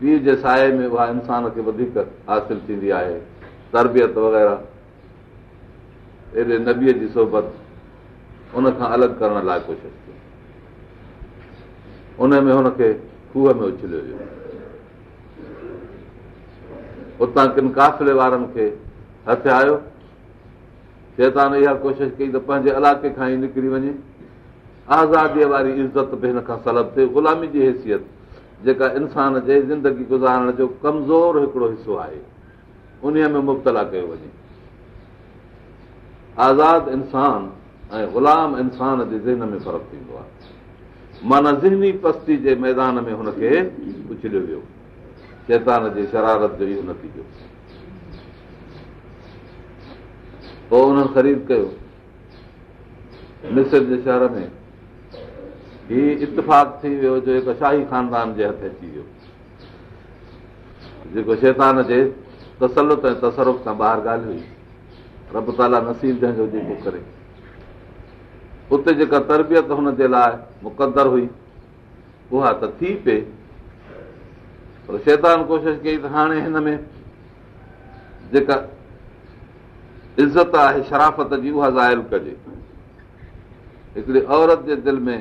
पीउ जे साए में उहा इंसान खे वधीक हासिलु थींदी आहे तरबियत वग़ैरह एॾे नबीअ जी सोभत उन खां अलॻि करण लाइ कोशिशि कई उन में हुनखे खूह में उछलियो वियो उतां किन काफ़िले वारनि खे शैतान इहा कोशिशि कई त पंहिंजे इलाइक़े खां ई निकिरी वञे आज़ादीअ वारी इज़त बि हिन खां सलब थिए गुलामी जी हैसियत जेका इंसान जे ज़िंदगी गुज़ारण जो कमज़ोर हिकिड़ो हिसो आहे उन में मुबतला कयो वञे आज़ाद इंसान ऐं ग़ुलाम इंसान जे ज़हन में फ़र्क़ु थींदो आहे माना ज़हनी पस्ती जे मैदान में हुनखे उछलियो वियो शैतान जे शरारत जो इहो नतीजो पोइ उन्हनि ख़रीद कयो मिस्र जे शहर में ही इतफ़ाक़ थी वियो जो हिकु शाही ख़ानदान जे हथ अची वियो जेको शैतान जे तसलत ऐं तस्र सां ॿाहिरि ॻाल्हि हुई रब ताला नसीब जंहिंजो जेको करे उते जेका तरबियत हुन जे लाइ मुक़दरु हुई उहा त थी पए पर शैतान कोशिशि कई त हाणे हिन में जेका इज़त आहे शराफ़त जी उहा ज़ाइ कजे हिकिड़ी औरत जे दिलि में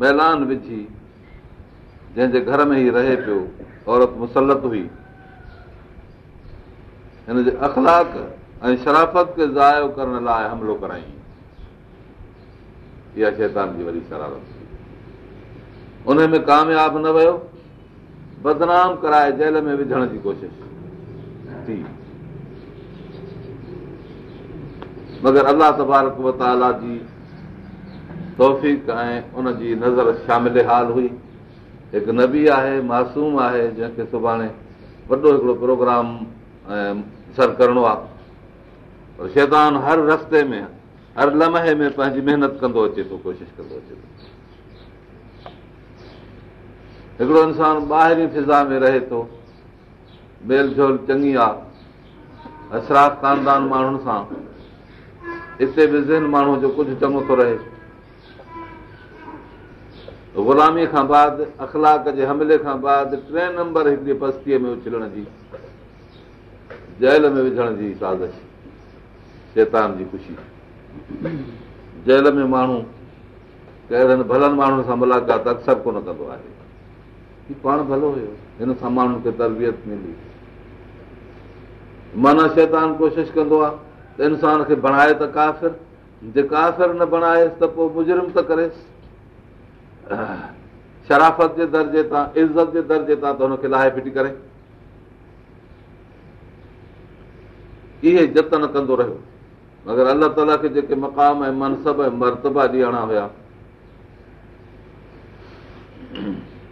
मैलान विझी जंहिंजे घर में ई रहे पियो औरत मुसलत हुई हिन जे अख़लाक ऐं शराफ़त खे ज़ायो करण लाइ हमिलो कराई इहा शैतान जी वॾी शरारत उन में कामयाबु न वियो बदनाम कराए जेल में विझण जी कोशिश थी मगर अलाह तबारक वताला जी तौफ़ ऐं उनजी नज़र शामिल हाल हुई हिकु नबी आहे मासूम आहे जंहिंखे सुभाणे वॾो हिकिड़ो प्रोग्राम सर करणो आहे शैतान हर रस्ते में हर लम्हे में पंहिंजी महिनत कंदो अचे थो कोशिशि कंदो अचे थो हिकिड़ो इंसानु ॿाहिरीं फिज़ा में रहे थो मेल झोल चङी आहे असरात माण्हुनि सां हिते बि ज़हन माण्हू जो कुझु चङो थो रहे ग़ुलामी खां बाद अखलाक जे हमले खां बाद टे नंबर हिकिड़ी बस्तीअ में उछलण जी जेल में विझण जी साज़िश शैतान जी ख़ुशी जेल में माण्हू कहिड़नि भलनि माण्हुनि सां मुलाक़ात अक्सर कोन कंदो आहे हीउ पाण भलो हुयो हिन सां माण्हुनि खे तरबियत मिली माना शैतान कोशिशि कंदो आहे त इंसान खे बणाए त काफ़िर जे काफ़िर न बणाएसि त पोइ मुजरिम त करे शराफ़त जे दर्जे तां इज़त जे दर्जे तां त हुनखे लाहे फिटी करे इहे जतन कंदो रहियो मगर अलाह ताला खे जेके मक़ाम ऐं मनसब ऐं मरतबा ॾियणा हुया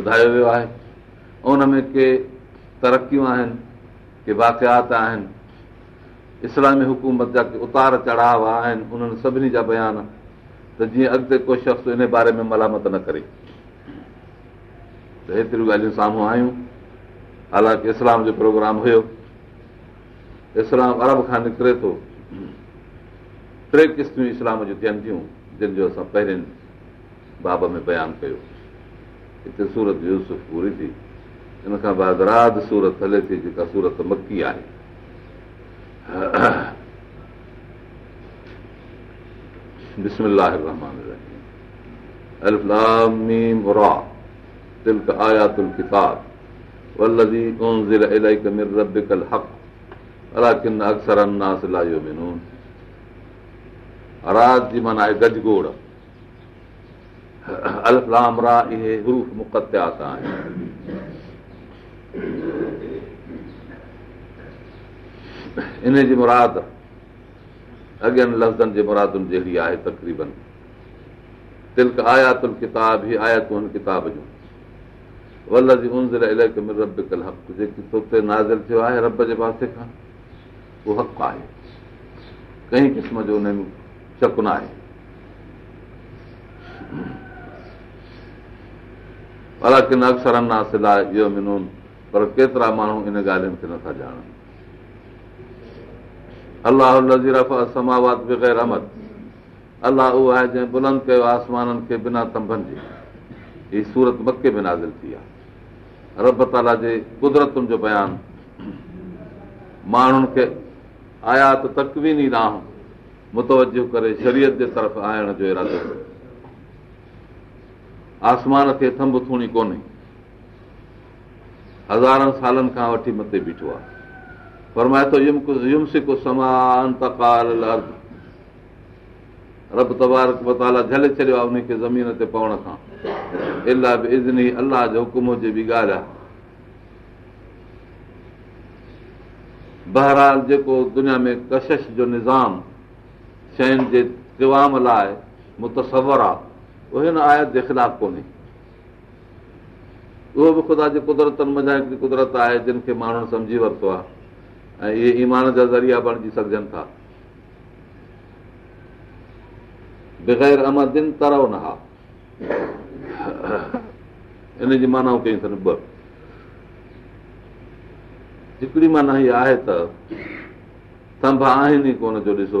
ॿुधायो वियो आहे उनमें के तरक़ियूं आहिनि के वाक़ियात आहिनि इस्लामी हुकूमत जा के उतार चढ़ाव आहिनि उन्हनि सभिनी जा बयान त जीअं अॻिते को शख्स इन बारे में मलामत न करे हेतिरियूं ॻाल्हियूं साम्हूं आयूं हालांकि इस्लाम जो प्रोग्राम हुयो इस्लाम अरब खां निकिरे थो टे क़िस्तियूं इस्लाम जूं थियनि थियूं जिनि जो असां पहिरें बाब में बयानु कयो يت صورت يوسف قرتي ان کا بعد قرات صورت 31 جيڪا صورت مكي آهي بسم الله الرحمن الرحيم الف لام میم رب الكتاب والذي انزل اليك من ربك الحق لكن اكثر الناس لا يؤمنون اراضي من ايدك الف لام را حروف مقطعات ہیں ان کی مراد اجن لفظن دی مراد جڑی ائے تقریبا تلقایا تم کتاب ہی ایتون کتاب جو ولذی انزل الیک من ربک الحق تو سے نازل تھوے ہے رب دے واسطے کا وہ حق ائے کئی قسم جو انہاں شک نہ ائے अला किन अक्सर आहे इहो मिनून पर केतिरा माण्हू इन ॻाल्हियुनि खे नथा ॼाणनि अलाह अलाहीर बग़ैर अहमद अलाह उहो आहे जंहिं बुलंद कयो आसमाननि खे बिना तंभनि जे हीअ सूरत मके में नाज़िल थी आहे रब ताला जे कुदरतुनि जो बयानु माण्हुनि खे आयात तकवीनी राह मुतवजो करे शरीयत जे तरफ़ आणण जो इरादो कयो आसमान खे थंभ थूणी कोन्हे हज़ारनि सालनि खां वठी मथे बीठो आहे फरमाए थोमसिक समान झले छॾियो आहे उनखे ज़मीन ते पवण खां इलाही अलाह जे हुकुम जी बि ॻाल्हि आहे बहराल जेको दुनिया में कशश जो निज़ाम शयुनि जे तव्हांम लाइ मुतवर आहे उहो बि ख़ुदा माण्हू सम्झी वरितो आहे ऐं इहे ईमान जा ज़रिया बणिजी सघजनि था बग़ैर हा इन जी माना कयूं अथनि हिकिड़ी माना त था आहिनि ई कोन जो ॾिसो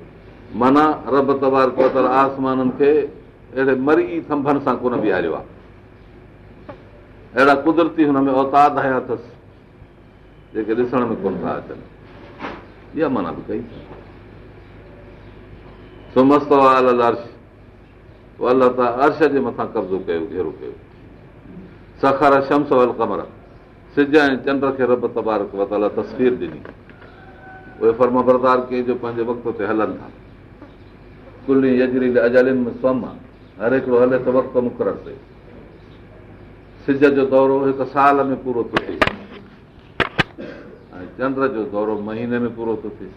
माना रब तबार कतल आसमाननि खे अहिड़े मरी संभण सां कोन बीहारियो आहे अहिड़ा कुदरती हुन में औताद आया अथसि जेके ॾिसण में कोन था अचनि इहा माना बि कई सुमस्त अर्श अलाह त अर्श जे मथां कब्ज़ो कयो घेरो कयो सखर शम्स वल कमर सिज ऐं चंड खे रब तबारक वताला तस्वीर ॾिनी उहे फर्मबरदार कंहिंजो पंहिंजे वक़्त ते हलनि था कुल यरी अज मुक़ररु थिए सिज जो दौरो थो थिए चंड जो दौरो महीने में पूरो थो थिए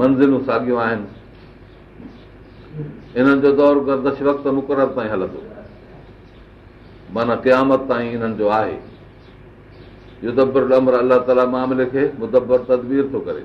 मंज़िलूं साॻियूं आहिनि हिननि जो दौरु वक़्त मुक़ररु ताईं हलंदो माना क़यामत ताईं हिननि जो आहे मुदबर तदबीर थो करे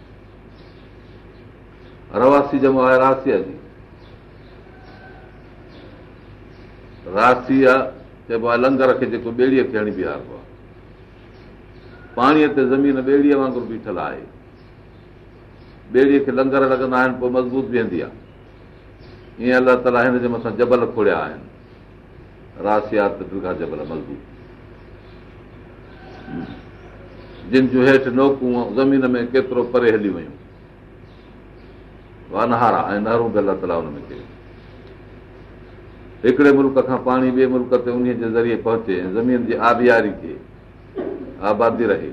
रवासी जमो आहे जी रासिया चइबो आहे लंगर खे जेको ॿेड़ीअ खे हणी बीहारबो आहे पाणीअ ते ज़मीन ॿेड़ीअ वांगुरु बीठल आहे ॿेड़ीअ खे लंगर लॻंदा आहिनि पोइ मज़बूत बीहंदी आहे ईअं अलाह ताला हिन जे मथां जबल खोड़िया आहिनि रासिया जबल मज़बूत जिन जूं हेठि नोकूं ज़मीन में केतिरो परे हली वियूं वानारा ऐं नहरूं बि अलाह ताला हुन में हुनमें हिकिड़े मुल्क खां पाणी ॿिए मुल्क ते उन जे ज़रिए पहुचे ऐं ज़मीन जी आबियारी थिए आबादी रहे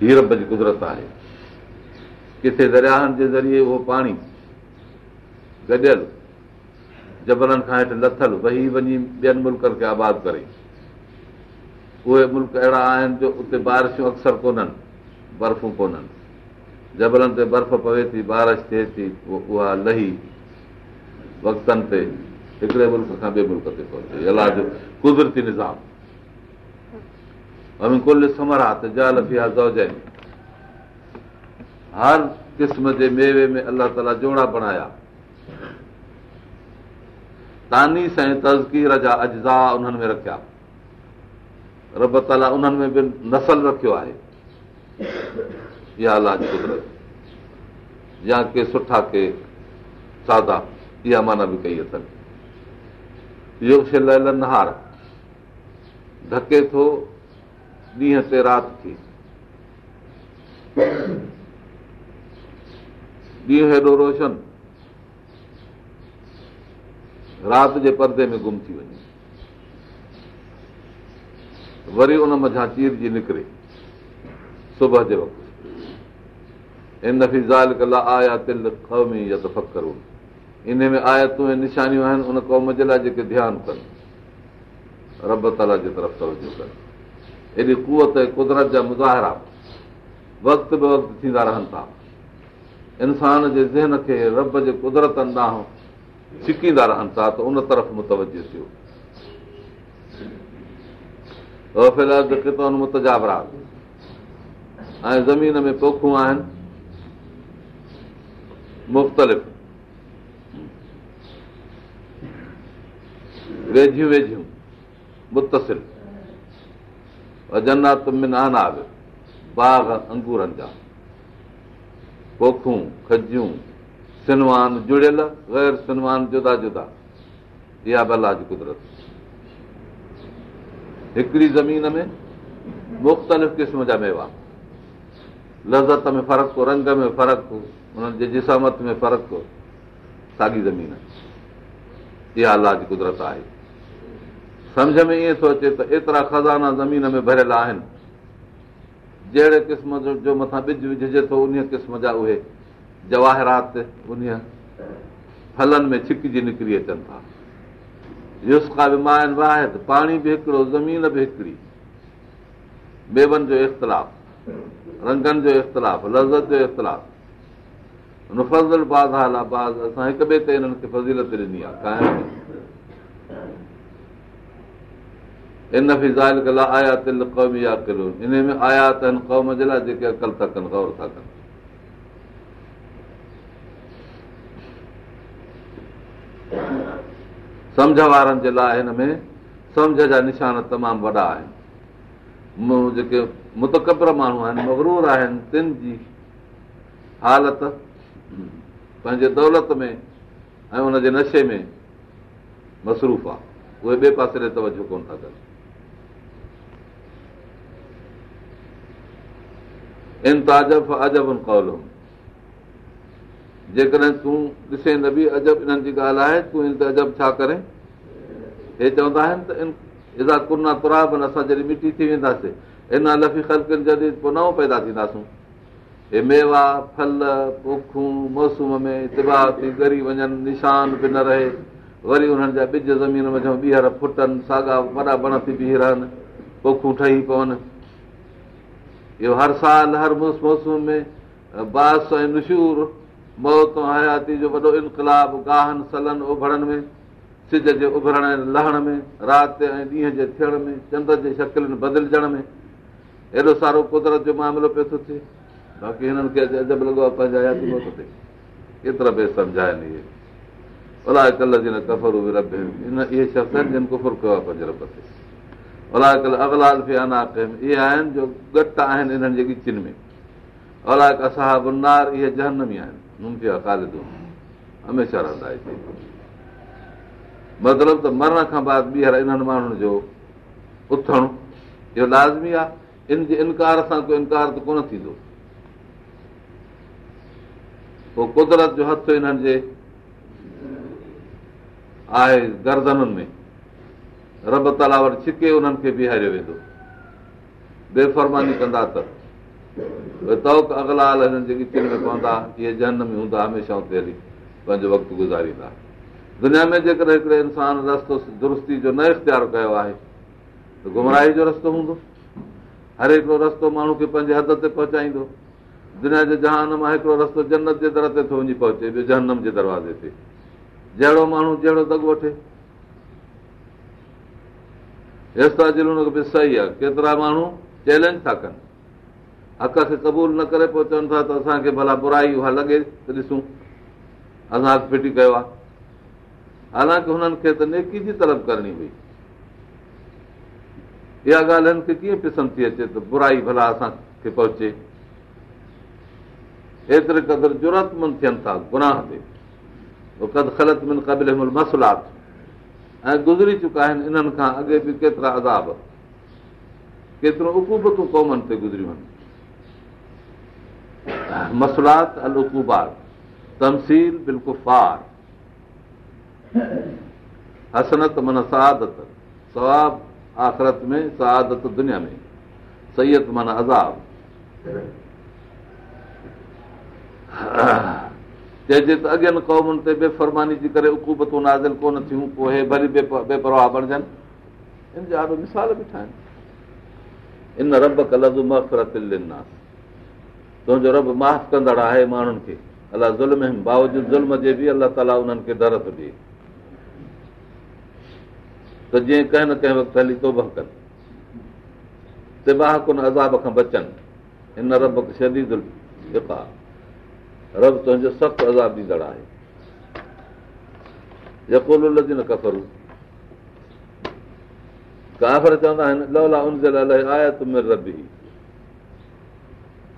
हीअ रब जी कुदरत आहे किथे दरियाहनि जे ज़रिए उहो पाणी गॾियल जबलनि खां हेठि लथल वही वञी ॿियनि मुल्कनि खे आबाद करे उहे मुल्क अहिड़ा आहिनि जो उते बारिशूं अक्सर कोन्हनि बर्फ़ूं कोन्हनि जबलनि ते बर्फ़ पवे थी बारिश थिए थी पोइ उहा लही वक़्तनि ते हिकिड़े मुल्क खां ॿिए मुल्क ते पहुचे अला जो कुदरती निज़ाम कुल समरा त हर क़िस्म जे मेवे में अलाह ताला जोड़ा बणाया तानीस ऐं तज़कीर जा अजा उन्हनि में रखिया रबत अला उन्हनि में बि नसल रखियो आहे या लाजपुर या के सुठा के सादा इहा माना बि कई अथनि इहो नार धके थो ॾींहं ते राति थी ॾींहुं हेॾो रोशन राति जे परदे में गुम थी वञे वरी उन मथां चीर जी निकिरे सुबुह जे वक़्तु इन नफ़ी ज़ाल कला आया तिल ज़ाली या त फकरूं इन में आयतूं ऐं निशानियूं आहिनि उन क़ौम जे लाइ जेके ध्यानु कनि रब ताला जे तरफ़ तवजो कनि एॾी कुवत ऐं कुदरत जा मुज़ाहिरा वक़्त बे वक़्तु थींदा रहनि था इंसान जे ज़हन खे रब जे कुदरतनि ॾांहुं छिकींदा रहनि था त उन तरफ़ मुतवजो थियो ऐं ज़मीन में पोखूं आहिनि मुख़्तलिफ़ वेझियूं वेझियूं मुतसिर भजनात अंगूरनि जा पोखूं खजूं सनवान जुड़ियल गैरसनवान जुदा जुदा इहा भलाज कुदरत हिकिड़ी ज़मीन में मुख़्तलिफ़ क़िस्म जा मेवा लज़त में फ़र्क़ु हो रंग में फ़र्क़ु हो उन्हनि जे जिसामत में फ़र्क़ु हो साॻी ज़मीन इहा अलाह जी कुदरत आहे सम्झ में ईअं थो अचे त एतिरा खज़ाना ज़मीन में भरियल आहिनि जहिड़े क़िस्म जो जो मथां ॿिज विझिजे थो उन क़िस्म जा उहे जवाहरात उन फलनि में छिकिजी निकिरी अचनि था पाणी बि हिकिड़ो ज़मीन बि हिकिड़ी बेबनि जो इख़्तिलाफ़ रंगनि जो इख़्तिलाफ़ लज़त जो इख़्तलाफ़ती आया तिल इन में आया क़ौम जे लाइ जेके था कनि सम्झ वारनि जे लाइ हिन में सम्झ जा निशान तमामु वॾा आहिनि जेके मुतकबर माण्हू आहिनि मगरूर आहिनि तिन जी हालत पंहिंजे दौलत में ऐं उनजे नशे में मसरूफ़ आहे उहे ॿिए पासे ते तवजो कोन था कनि कौलम जेकॾहिं तूं ॾिसे न बि अजब इन्हनि जी ॻाल्हि आहे तूं हिन ते अजब छा करे हे चवंदा आहिनि त इज़ा कुरना असां जॾहिं मिटी थी वेंदासीं लफ़ी ख़लकनि जॾहिं पोइ नओं पैदा थींदासूं हे मेवा फल पोखूं मौसम में तिबा थी गरी वञनि निशान बि न रहे वरी उन्हनि जा ॿिज ज़मीन वञो ॿीहर फुटनि साॻा वॾा वण थी बीह रहनि पोखूं ठही पवनि इहो हर साल हर मौसम में बास ऐं नशूर मौत हयाती जो वॾो इनकलाब गाहनि सलनि उभरण में सिज जे उभरण ऐं लहण में राति ऐं ॾींहं जे थियण में चंड जे शकिलनि बदिलजण में हेॾो सारो कुदरत जो मामिलो पियो थो थिए बाक़ी हिननि खे अजब लॻो आहे पंहिंजा केतिरा बि सम्झाइनि इहे अलाए कल जिन रब इहे आहिनि जिन कयो आहे पंहिंजे रब ते अलाए कल अना कयमि इहे आहिनि जो घटि आहिनि इन्हनि जे ॻीचिन में अलाए का साबुनार इहे जहनमी आहिनि हमेशह रहंदा हिते मतिलबु त मरण खां बाद ॿीहर इन्हनि माण्हुनि जो उथणु इहो लाज़मी आहे इन जे इनकार सां को इनकार त कोन थींदो पोइ कुदरत जो हथु इन्हनि जे आहे गर्दननि में रब ताला वटि छिके उन्हनि खे बीहारियो वेंदो बेफ़रमानी कंदा त पंहिंजो वक़्तु गुज़ारींदा दुनिया में जेकर इंसान दुरुस्ती जो न इख़्तियार कयो आहे त गुमराही जो रस्तो हूंदो हर हिकिड़ो रस्तो माण्हू खे पंहिंजे हद ते पहुचाईंदो दुनिया जे जहान मां हिकिड़ो रस्तो जनत जे दर ते थो वञी पहुचे जनम जे दरवाज़े ते जहिड़ो माण्हू जहिड़ो दग वठे माण्हू चैलेंज था कनि हक़ खे क़बूल न करे पहुचनि था त असांखे भला बुराई उहा लॻे ॾिसूं असां फिटी कयो आहे हालांकि हुननि खे त नेकी जी तलब करणी हुई कीअं पिसंदी अचे त बुराई भला असांखे पहुचे हेतिरे क़दुरु ज़रूरत मंद थियनि था गुनाह ते मसलात ऐं गुज़री चुका आहिनि इन्हनि खां अॻे बि केतिरा अदाब केतिरियूं हुकूमतूं क़ौमुनि ते गुज़रियूं आहिनि تمثیل بالکفار حسنت من سعادت ثواب آخرت میں میں سعادت دنیا سید من عذاب عزاب تو اگین قوموں سے بے فرمانی کی جی نازل کون بھری بے پرواہ جا مثال بیٹھا तुंहिंजो कंदड़ आहे दर जीअं सख़्तु आहे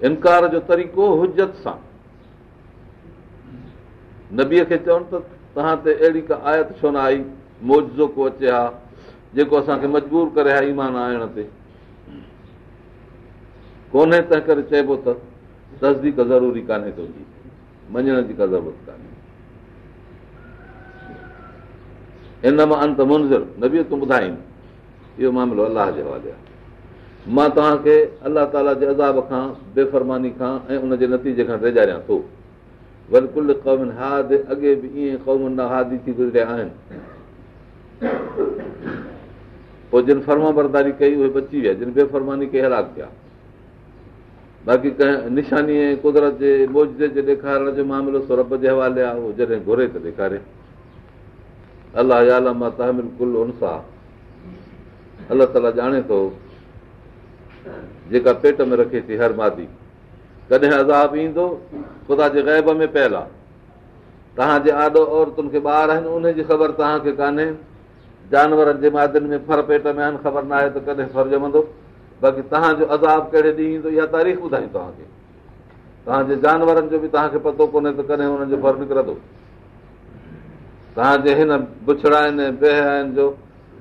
इनकार जो तरीक़ो हुजत सां नबीअ खे चवनि त तव्हां ते अहिड़ी का आयत छो न आई मौजो को अचे हा जेको असांखे मजबूर करे हा ईमान आणण ते कोन्हे तंहिं करे चइबो त तस्दीक ज़रूरी कान्हे तुंहिंजी मञण जी का ज़रूरत कान्हे हिन मां अंत मुंज़िर नबीअ तूं ॿुधाईं इहो मामिलो अलाह जे हवाले आहे मां तव्हांखे अलाह ताला जे अज़ाब खां बेफ़रमानी खां ऐं उनजे नतीजे खां रेजारियां थो बिल्कुलु हाद अॻे बि ईअं ना हादी थी गुज़रिया आहिनि पोइ जिन फर्मा बरदारी कई उहे बची विया जिन बेफ़रमानी के हलाक पिया बाक़ी कंहिं निशानी ऐं कुदरत जे मौजे जे ॾेखारण जो मामिलो सो रब जे हवाले आहे उहो जॾहिं घुरे त ॾेखारे अलाह मां तहमिल कुल अलाहु अलाह ताला ॼाणे थो जेका पेट में रखे थी हर मादी कॾहिं अज़ाब ईंदो ख़ुदा जे ग़ैब में आहे तव्हांजे आॾो औरतुनि खे ॿार आहिनि ख़बर तव्हांखे कान्हे जानवरनि जे मादियुनि में फर पेट में आहिनि ख़बर न आहे त कॾहिं फर ॼमंदो बाक़ी तव्हांजो अज़ाब कहिड़े ॾींहुं ईंदो इहा तारीख़ ॿुधाई तव्हांखे तव्हांजे जानवरनि जो बि तव्हांखे पतो कोन्हे त कॾहिं हुननि जो फर निकिरंदो तव्हांजे हिन बुछड़ा आहिनि बेह आहिनि जो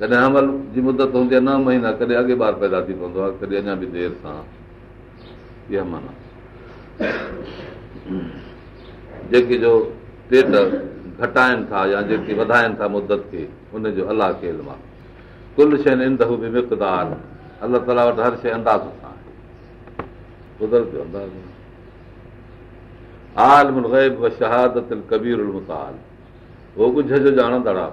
कॾहिं अमल जी मुदत हूंदी आहे न महीना कॾहिं अॻे ॿार पैदा थी पवंदो आहे कॾहिं अञा बि देरि सां इहा माना जेके जो पेट घटाइनि था या जेके वधाइनि था मुदत खे हुनजो अलाह खे आहे कुल शइ बि मिक़दार अलाह ताला वटि हर शइ अंदाज़ सां आहे अंदाज़ ग़ैब शहादत कबीर उहो कुझु ॼाणंदड़ आहे